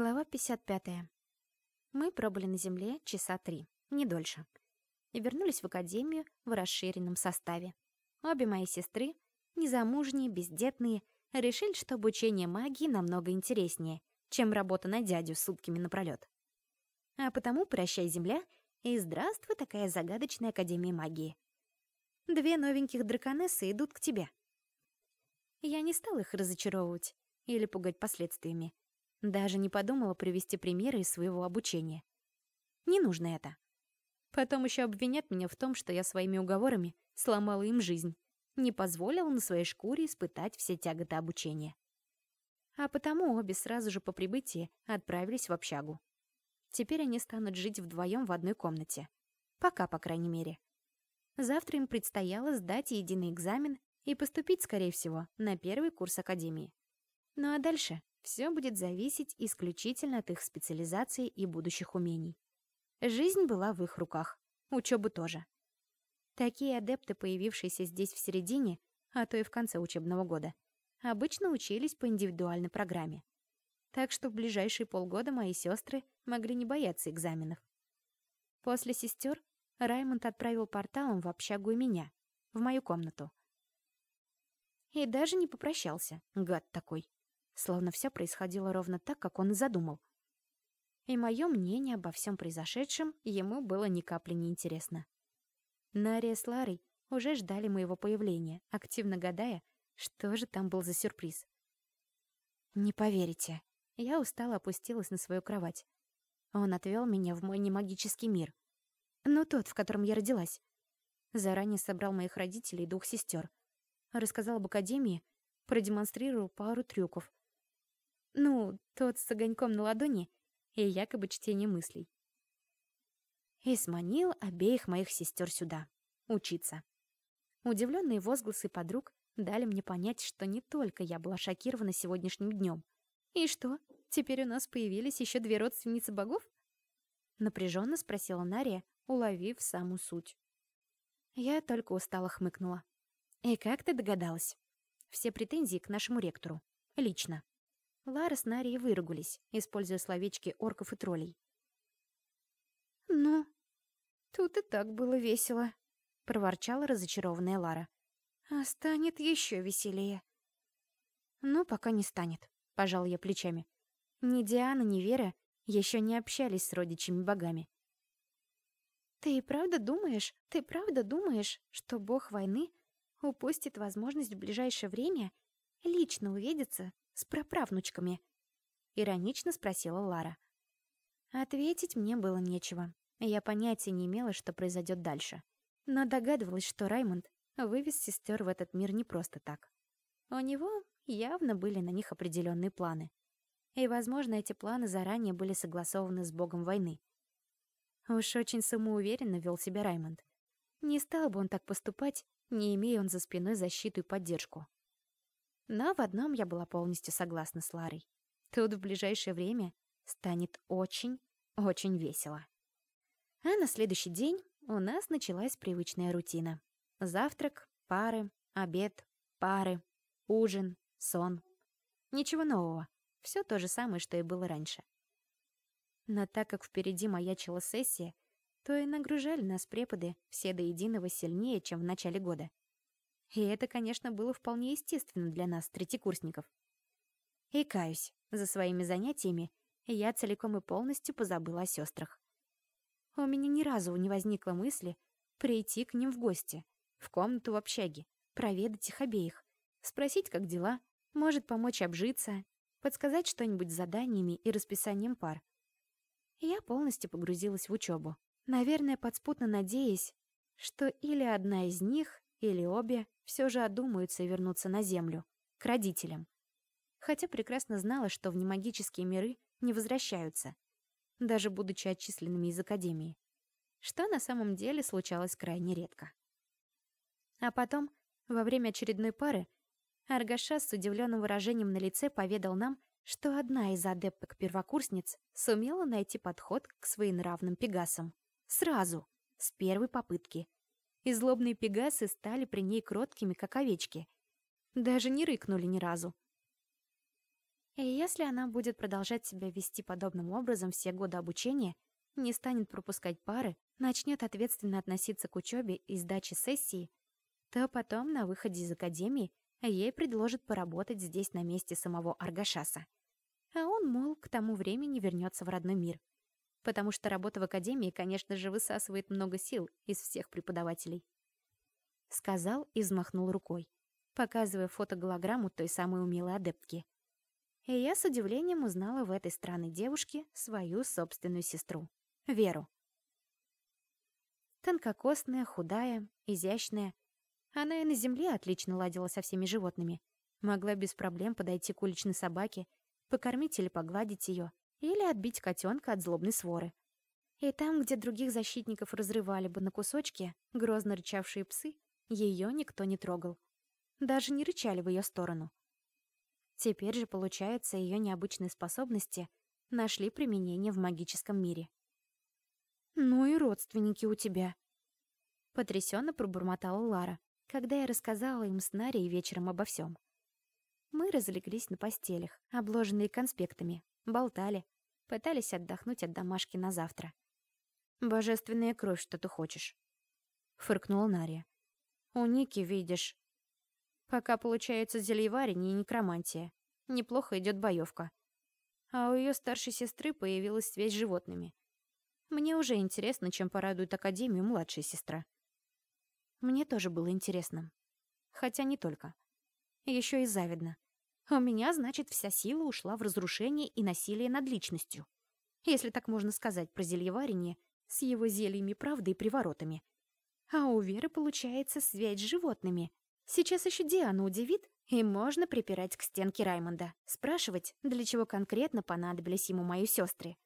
Глава 55. Мы пробыли на земле часа три, не дольше. И вернулись в академию в расширенном составе. Обе мои сестры, незамужние, бездетные, решили, что обучение магии намного интереснее, чем работа на дядю сутками напролёт. А потому прощай, земля, и здравствуй, такая загадочная Академия магии. Две новеньких драконессы идут к тебе. Я не стал их разочаровывать или пугать последствиями. Даже не подумала привести примеры из своего обучения. Не нужно это. Потом еще обвинят меня в том, что я своими уговорами сломала им жизнь, не позволила на своей шкуре испытать все тяготы обучения. А потому обе сразу же по прибытии отправились в общагу. Теперь они станут жить вдвоем в одной комнате. Пока, по крайней мере. Завтра им предстояло сдать единый экзамен и поступить, скорее всего, на первый курс академии. Ну а дальше все будет зависеть исключительно от их специализации и будущих умений. Жизнь была в их руках, учеба тоже. Такие адепты, появившиеся здесь в середине, а то и в конце учебного года, обычно учились по индивидуальной программе. Так что в ближайшие полгода мои сестры могли не бояться экзаменов. После сестер Раймонд отправил порталом в общагу и меня, в мою комнату. И даже не попрощался, гад такой словно все происходило ровно так, как он и задумал. И мое мнение обо всем произошедшем ему было ни капли не интересно. Нария с Ларой уже ждали моего появления, активно гадая, что же там был за сюрприз. «Не поверите». Я устало опустилась на свою кровать. Он отвел меня в мой немагический мир. Ну, тот, в котором я родилась. Заранее собрал моих родителей и двух сестер. Рассказал об академии, продемонстрировал пару трюков, ну, тот с огоньком на ладони и якобы чтение мыслей. И сманил обеих моих сестер сюда. Учиться. Удивленные возгласы подруг дали мне понять, что не только я была шокирована сегодняшним днем. И что, теперь у нас появились еще две родственницы богов? Напряженно спросила Нария, уловив саму суть. Я только устало хмыкнула. И как ты догадалась? Все претензии к нашему ректору. Лично. Лара с Нарией выругались, используя словечки орков и троллей. «Ну, тут и так было весело», — проворчала разочарованная Лара. «А станет еще веселее». «Ну, пока не станет», — пожал я плечами. Ни Диана, ни Вера еще не общались с родичами-богами. «Ты и правда думаешь, ты правда думаешь, что бог войны упустит возможность в ближайшее время лично увидеться с праправнучками?» — иронично спросила Лара. Ответить мне было нечего. Я понятия не имела, что произойдет дальше. Но догадывалась, что Раймонд вывез сестер в этот мир не просто так. У него явно были на них определенные планы. И, возможно, эти планы заранее были согласованы с богом войны. Уж очень самоуверенно вел себя Раймонд. Не стал бы он так поступать, не имея он за спиной защиту и поддержку. Но в одном я была полностью согласна с Ларой. Тут в ближайшее время станет очень, очень весело. А на следующий день у нас началась привычная рутина. Завтрак, пары, обед, пары, ужин, сон. Ничего нового. Все то же самое, что и было раньше. Но так как впереди маячила сессия, то и нагружали нас преподы все до единого сильнее, чем в начале года. И это, конечно, было вполне естественно для нас, третьекурсников. И каюсь, за своими занятиями я целиком и полностью позабыла о сестрах. У меня ни разу не возникло мысли прийти к ним в гости, в комнату в общаге, проведать их обеих, спросить, как дела, может помочь обжиться, подсказать что-нибудь с заданиями и расписанием пар. Я полностью погрузилась в учебу, наверное, подспутно надеясь, что или одна из них, или обе все же одумаются и вернутся на Землю, к родителям. Хотя прекрасно знала, что в немагические миры не возвращаются, даже будучи отчисленными из Академии. Что на самом деле случалось крайне редко. А потом, во время очередной пары, Аргаша с удивленным выражением на лице поведал нам, что одна из адепток-первокурсниц сумела найти подход к своенравным пегасам. Сразу, с первой попытки и злобные пегасы стали при ней кроткими, как овечки. Даже не рыкнули ни разу. И если она будет продолжать себя вести подобным образом все годы обучения, не станет пропускать пары, начнет ответственно относиться к учебе и сдаче сессии, то потом на выходе из академии ей предложат поработать здесь на месте самого Аргашаса. А он, мол, к тому времени вернется в родной мир. Потому что работа в академии, конечно же, высасывает много сил из всех преподавателей. Сказал и взмахнул рукой, показывая фотоголограмму той самой умелой адептки — и я с удивлением узнала в этой странной девушке свою собственную сестру, Веру. Тонкокосная, худая, изящная. Она и на земле отлично ладила со всеми животными. Могла без проблем подойти к уличной собаке, покормить или погладить ее, или отбить котенка от злобной своры. И там, где других защитников разрывали бы на кусочки, грозно рычавшие псы, ее никто не трогал. Даже не рычали в ее сторону. Теперь же, получается, ее необычные способности нашли применение в магическом мире. «Ну и родственники у тебя», — потрясенно пробормотала Лара, когда я рассказала им с Нарей вечером обо всем. Мы разлеглись на постелях, обложенные конспектами, болтали, пытались отдохнуть от домашки на завтра. «Божественная кровь, что ты хочешь», — фыркнула Нария. «У Ники, видишь, Пока получается зельеварение и некромантия. Неплохо идет боевка. А у ее старшей сестры появилась связь с животными. Мне уже интересно, чем порадует Академию младшая сестра. Мне тоже было интересно. Хотя не только. Еще и завидно. У меня, значит, вся сила ушла в разрушение и насилие над личностью. Если так можно сказать про зельеварение с его зельями правды и приворотами. А у Веры получается связь с животными, Сейчас еще Диана удивит, и можно припирать к стенке Раймонда, спрашивать, для чего конкретно понадобились ему мои сестры.